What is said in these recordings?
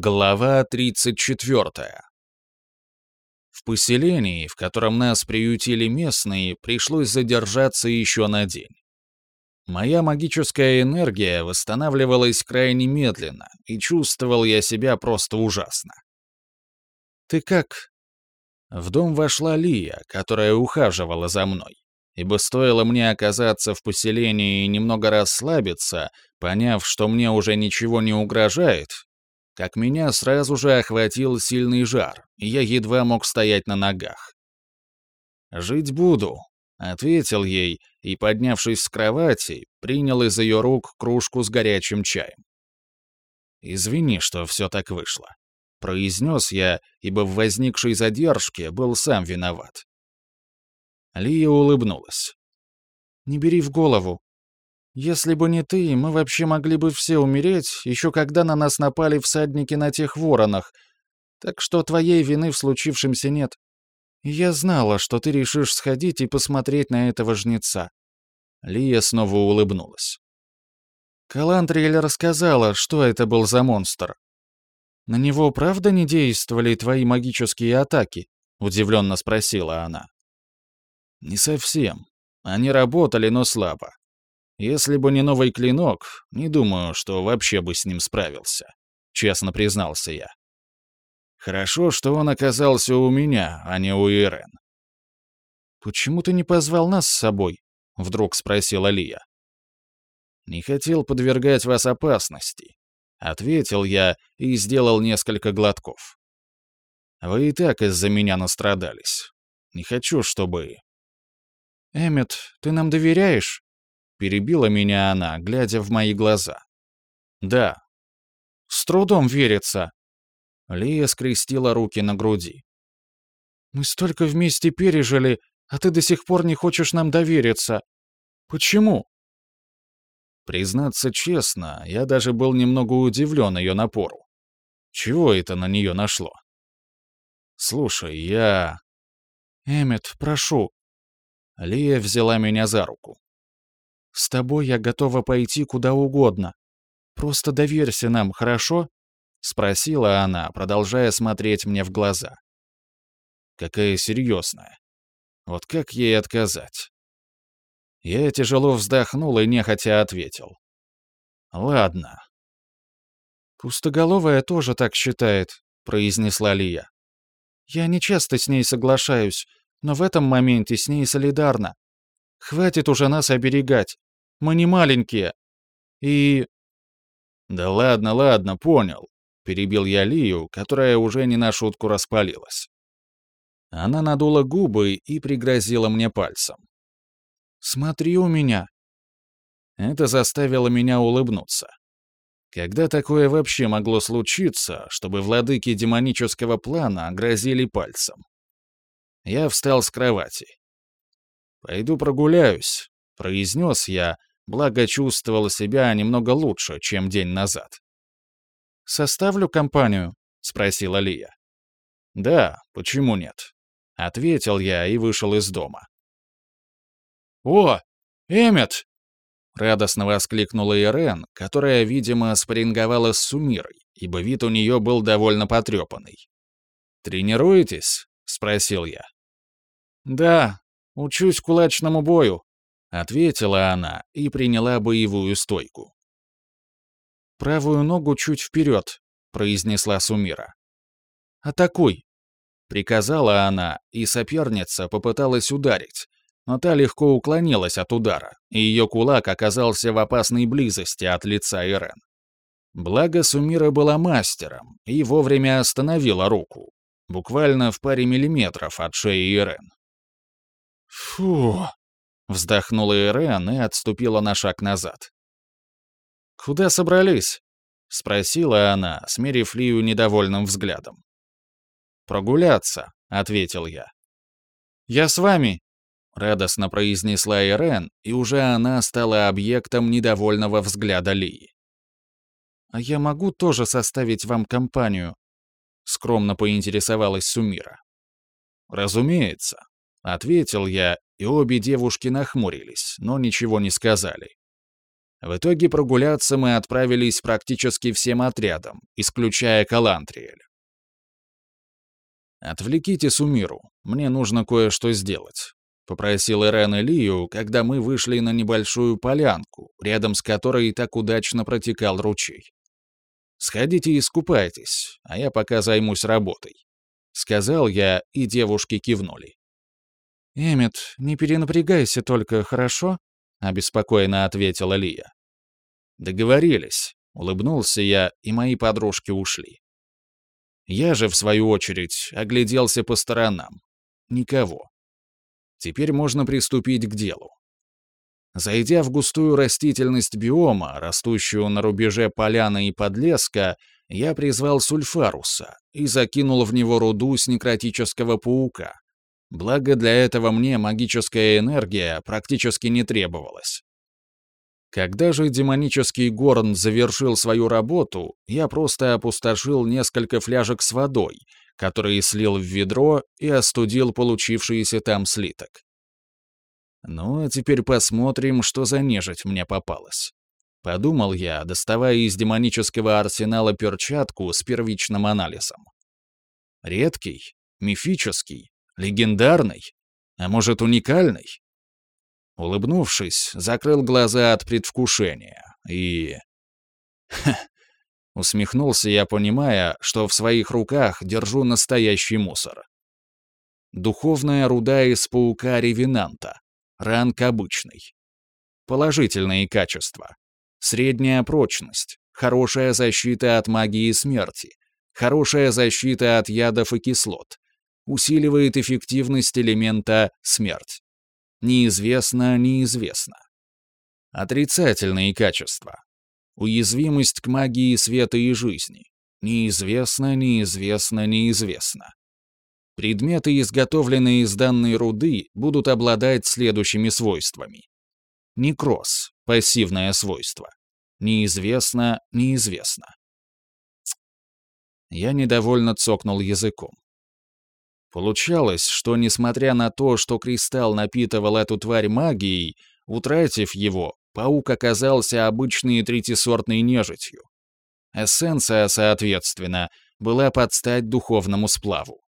Глава 34. В поселении, в котором нас приютили местные, пришлось задержаться еще на день. Моя магическая энергия восстанавливалась крайне медленно, и чувствовал я себя просто ужасно. «Ты как?» В дом вошла Лия, которая ухаживала за мной, ибо стоило мне оказаться в поселении и немного расслабиться, поняв, что мне уже ничего не угрожает, как меня сразу же охватил сильный жар, и я едва мог стоять на ногах. «Жить буду», — ответил ей и, поднявшись с кровати, принял из ее рук кружку с горячим чаем. «Извини, что все так вышло», — произнес я, ибо в возникшей задержке был сам виноват. Лия улыбнулась. «Не бери в голову. Если бы не ты, мы вообще могли бы все умереть, еще когда на нас напали всадники на тех воронах. Так что твоей вины в случившемся нет. я знала, что ты решишь сходить и посмотреть на этого жнеца». Лия снова улыбнулась. Калантриэль рассказала, что это был за монстр. «На него правда не действовали твои магические атаки?» — удивленно спросила она. «Не совсем. Они работали, но слабо. Если бы не новый клинок, не думаю, что вообще бы с ним справился. Честно признался я. Хорошо, что он оказался у меня, а не у Ирен. «Почему ты не позвал нас с собой?» — вдруг спросила Лия. «Не хотел подвергать вас опасности», — ответил я и сделал несколько глотков. «Вы и так из-за меня настрадались. Не хочу, чтобы...» «Эммет, ты нам доверяешь?» Перебила меня она, глядя в мои глаза. «Да». «С трудом верится». Лия скрестила руки на груди. «Мы столько вместе пережили, а ты до сих пор не хочешь нам довериться. Почему?» Признаться честно, я даже был немного удивлен ее напору. Чего это на нее нашло? «Слушай, я...» «Эммет, прошу». Лия взяла меня за руку. С тобой я готова пойти куда угодно. Просто доверься нам, хорошо?» — спросила она, продолжая смотреть мне в глаза. «Какая серьезная. Вот как ей отказать?» Я тяжело вздохнул и нехотя ответил. «Ладно». «Пустоголовая тоже так считает», — произнесла Лия. «Я не часто с ней соглашаюсь, но в этом моменте с ней солидарна. Хватит уже нас оберегать. Мы не маленькие. И...» «Да ладно, ладно, понял», — перебил я Лию, которая уже не на шутку распалилась. Она надула губы и пригрозила мне пальцем. «Смотри у меня». Это заставило меня улыбнуться. Когда такое вообще могло случиться, чтобы владыки демонического плана грозили пальцем? Я встал с кровати. «Пойду прогуляюсь», — произнес я, благо чувствовал себя немного лучше, чем день назад. «Составлю компанию?» — спросила Лия. «Да, почему нет?» — ответил я и вышел из дома. «О, Эммет!» — радостно воскликнула Ирен, которая, видимо, спарринговала с Сумирой, ибо вид у нее был довольно потрепанный. «Тренируетесь?» — спросил я. «Да, учусь кулачному бою», — ответила она и приняла боевую стойку. «Правую ногу чуть вперед», — произнесла Сумира. «Атакуй», — приказала она, и соперница попыталась ударить, но та легко уклонилась от удара, и ее кулак оказался в опасной близости от лица Ирен. Благо Сумира была мастером и вовремя остановила руку, буквально в паре миллиметров от шеи Ирен. «Фу!» Вздохнула Ирен и отступила на шаг назад. «Куда собрались?» — спросила она, смерив Лию недовольным взглядом. «Прогуляться», — ответил я. «Я с вами», — радостно произнесла Ирен, и уже она стала объектом недовольного взгляда Лии. «А я могу тоже составить вам компанию?» — скромно поинтересовалась Сумира. «Разумеется», — ответил я и обе девушки нахмурились, но ничего не сказали. В итоге прогуляться мы отправились практически всем отрядом, исключая Калантриэль. «Отвлеките Сумиру, мне нужно кое-что сделать», — попросил Ирен Илью, когда мы вышли на небольшую полянку, рядом с которой так удачно протекал ручей. «Сходите и искупайтесь, а я пока займусь работой», — сказал я, и девушки кивнули. «Эммет, не перенапрягайся только, хорошо?» — обеспокоенно ответила Лия. «Договорились», — улыбнулся я, и мои подружки ушли. Я же, в свою очередь, огляделся по сторонам. Никого. Теперь можно приступить к делу. Зайдя в густую растительность биома, растущую на рубеже поляны и подлеска, я призвал сульфаруса и закинул в него руду с некротического паука. Благо для этого мне магическая энергия практически не требовалась. Когда же демонический горн завершил свою работу, я просто опустошил несколько фляжек с водой, которые слил в ведро и остудил получившийся там слиток. Ну, а теперь посмотрим, что за нежить мне попалась. Подумал я, доставая из демонического арсенала перчатку с первичным анализом. Редкий, мифический, легендарный, а может уникальный? Улыбнувшись, закрыл глаза от предвкушения и... Усмехнулся я, понимая, что в своих руках держу настоящий мусор. Духовная руда из паука ревенанта. Ранг обычный. Положительные качества. Средняя прочность. Хорошая защита от магии смерти. Хорошая защита от ядов и кислот. Усиливает эффективность элемента смерть. Неизвестно, неизвестно. Отрицательные качества. Уязвимость к магии света и жизни. Неизвестно, неизвестно, неизвестно. Предметы, изготовленные из данной руды, будут обладать следующими свойствами. Некроз — пассивное свойство. Неизвестно, неизвестно. Я недовольно цокнул языком. Получалось, что несмотря на то, что кристалл напитывал эту тварь магией, утратив его, паук оказался обычной третисортной нежитью. Эссенция, соответственно, была под стать духовному сплаву.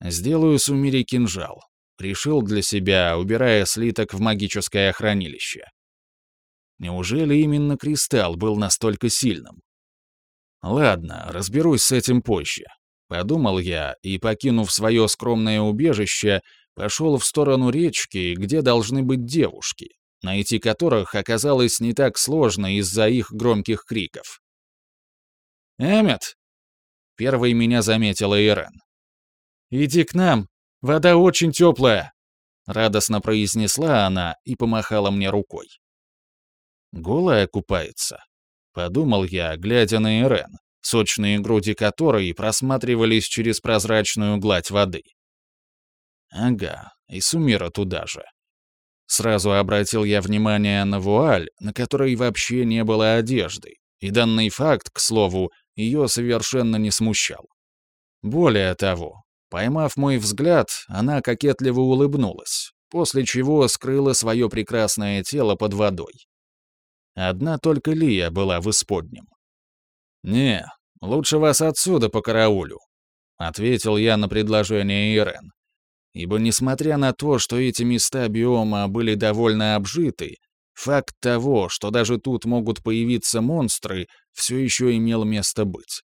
«Сделаю Сумири кинжал», — решил для себя, убирая слиток в магическое хранилище. Неужели именно кристалл был настолько сильным? Ладно, разберусь с этим позже. Подумал я и, покинув свое скромное убежище, пошел в сторону речки, где должны быть девушки, найти которых оказалось не так сложно из-за их громких криков. «Эммет!» — первой меня заметила Ирен. «Иди к нам, вода очень теплая!» — радостно произнесла она и помахала мне рукой. «Голая купается?» — подумал я, глядя на Ирен сочные груди которой просматривались через прозрачную гладь воды. Ага, и Сумира туда же. Сразу обратил я внимание на вуаль, на которой вообще не было одежды, и данный факт, к слову, ее совершенно не смущал. Более того, поймав мой взгляд, она кокетливо улыбнулась, после чего скрыла свое прекрасное тело под водой. Одна только Лия была в исподнем. «Не, лучше вас отсюда по караулю», — ответил я на предложение Ирен. Ибо несмотря на то, что эти места биома были довольно обжиты, факт того, что даже тут могут появиться монстры, все еще имел место быть.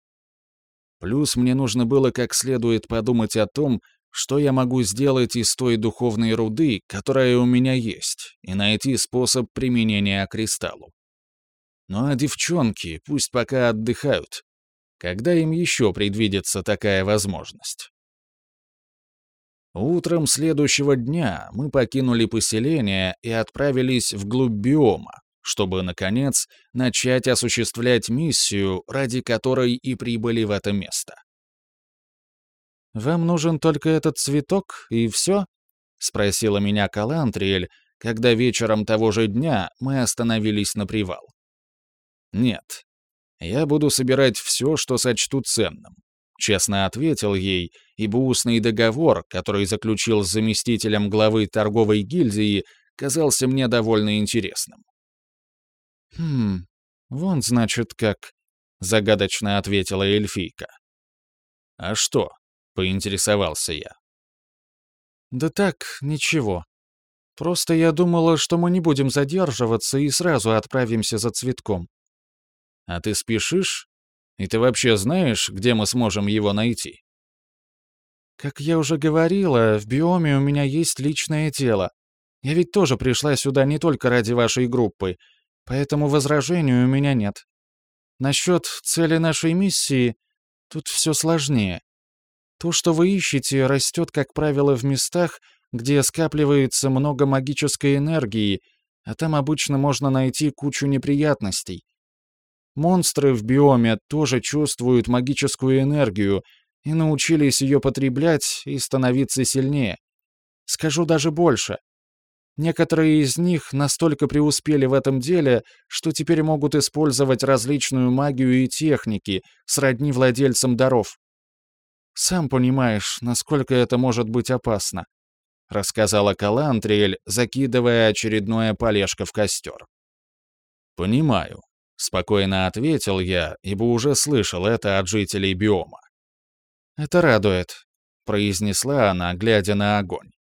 Плюс мне нужно было как следует подумать о том, что я могу сделать из той духовной руды, которая у меня есть, и найти способ применения кристаллу. Ну а девчонки пусть пока отдыхают. Когда им еще предвидится такая возможность? Утром следующего дня мы покинули поселение и отправились вглубь биома, чтобы, наконец, начать осуществлять миссию, ради которой и прибыли в это место. «Вам нужен только этот цветок, и все?» — спросила меня Калантриэль, когда вечером того же дня мы остановились на привал. «Нет. Я буду собирать все, что сочту ценным», — честно ответил ей, ибо устный договор, который заключил с заместителем главы торговой гильдии, казался мне довольно интересным. «Хм, вон, значит, как», — загадочно ответила эльфийка. «А что?» — поинтересовался я. «Да так, ничего. Просто я думала, что мы не будем задерживаться и сразу отправимся за цветком». «А ты спешишь? И ты вообще знаешь, где мы сможем его найти?» «Как я уже говорила, в биоме у меня есть личное дело. Я ведь тоже пришла сюда не только ради вашей группы, поэтому возражений у меня нет. Насчет цели нашей миссии тут все сложнее. То, что вы ищете, растет, как правило, в местах, где скапливается много магической энергии, а там обычно можно найти кучу неприятностей. Монстры в биоме тоже чувствуют магическую энергию и научились ее потреблять и становиться сильнее. Скажу даже больше. Некоторые из них настолько преуспели в этом деле, что теперь могут использовать различную магию и техники, сродни владельцам даров. Сам понимаешь, насколько это может быть опасно», — рассказала Калантриэль, закидывая очередное полежко в костер. «Понимаю», — спокойно ответил я, ибо уже слышал это от жителей биома. «Это радует», — произнесла она, глядя на огонь.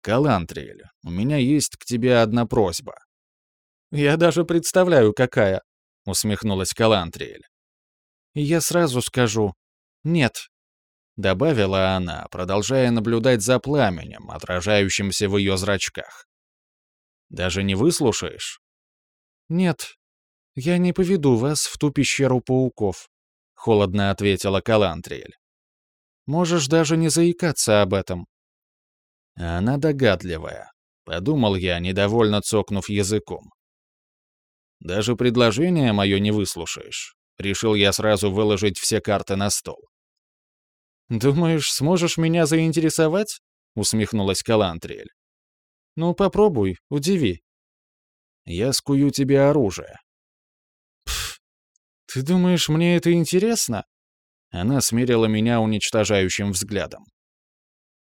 «Калантриэль, у меня есть к тебе одна просьба». «Я даже представляю, какая», — усмехнулась Калантриэль. «И я сразу скажу, нет». — добавила она, продолжая наблюдать за пламенем, отражающимся в ее зрачках. «Даже не выслушаешь?» «Нет, я не поведу вас в ту пещеру пауков», — холодно ответила Калантриэль. «Можешь даже не заикаться об этом». Она догадливая, — подумал я, недовольно цокнув языком. «Даже предложение мое не выслушаешь», — решил я сразу выложить все карты на стол. «Думаешь, сможешь меня заинтересовать?» — усмехнулась Калантриэль. «Ну, попробуй, удиви». «Я скую тебе оружие». «Пф, ты думаешь, мне это интересно?» Она смерила меня уничтожающим взглядом.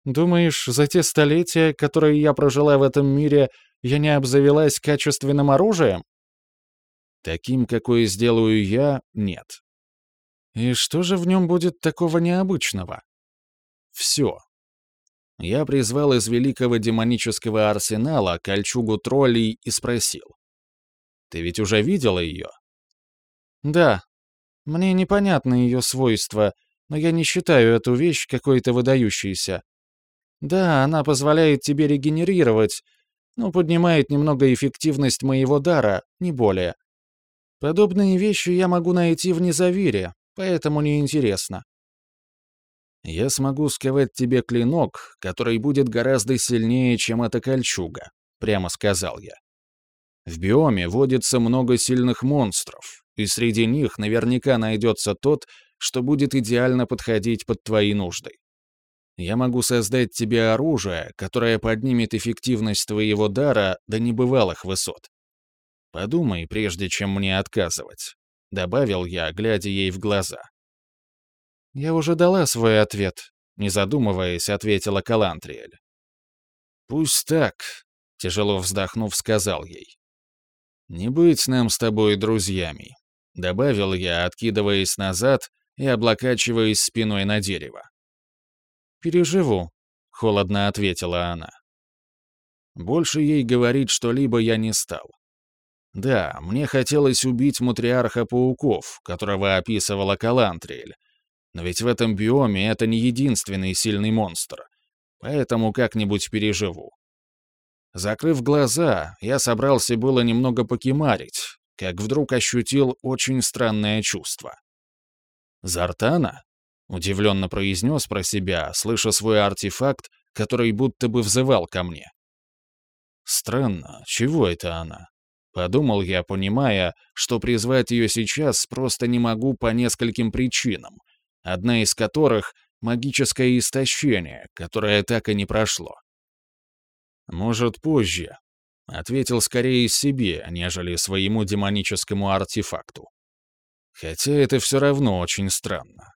«Думаешь, за те столетия, которые я прожила в этом мире, я не обзавелась качественным оружием?» «Таким, какое сделаю я, нет», и что же в нем будет такого необычного? Все. Я призвал из великого демонического арсенала кольчугу троллей и спросил. «Ты ведь уже видела ее?» «Да. Мне непонятны ее свойства, но я не считаю эту вещь какой-то выдающейся. Да, она позволяет тебе регенерировать, но поднимает немного эффективность моего дара, не более. Подобные вещи я могу найти в Незавире, поэтому неинтересно. Я смогу сковать тебе клинок, который будет гораздо сильнее, чем эта кольчуга, прямо сказал я. В биоме водится много сильных монстров, и среди них наверняка найдется тот, что будет идеально подходить под твои нужды. Я могу создать тебе оружие, которое поднимет эффективность твоего дара до небывалых высот. Подумай, прежде чем мне отказывать. — добавил я, глядя ей в глаза. «Я уже дала свой ответ», — не задумываясь, ответила Калантриэль. «Пусть так», — тяжело вздохнув, сказал ей. «Не быть нам с тобой друзьями», — добавил я, откидываясь назад и облокачиваясь спиной на дерево. «Переживу», — холодно ответила она. Больше ей говорить что-либо я не стал. Да, мне хотелось убить мутриарха пауков, которого описывала Калантриэль. Но ведь в этом биоме это не единственный сильный монстр. Поэтому как-нибудь переживу. Закрыв глаза, я собрался было немного покемарить, как вдруг ощутил очень странное чувство. «Зартана?» — удивленно произнес про себя, слыша свой артефакт, который будто бы взывал ко мне. «Странно, чего это она?» Подумал я, понимая, что призвать ее сейчас просто не могу по нескольким причинам, одна из которых — магическое истощение, которое так и не прошло. «Может, позже», — ответил скорее себе, нежели своему демоническому артефакту. Хотя это все равно очень странно.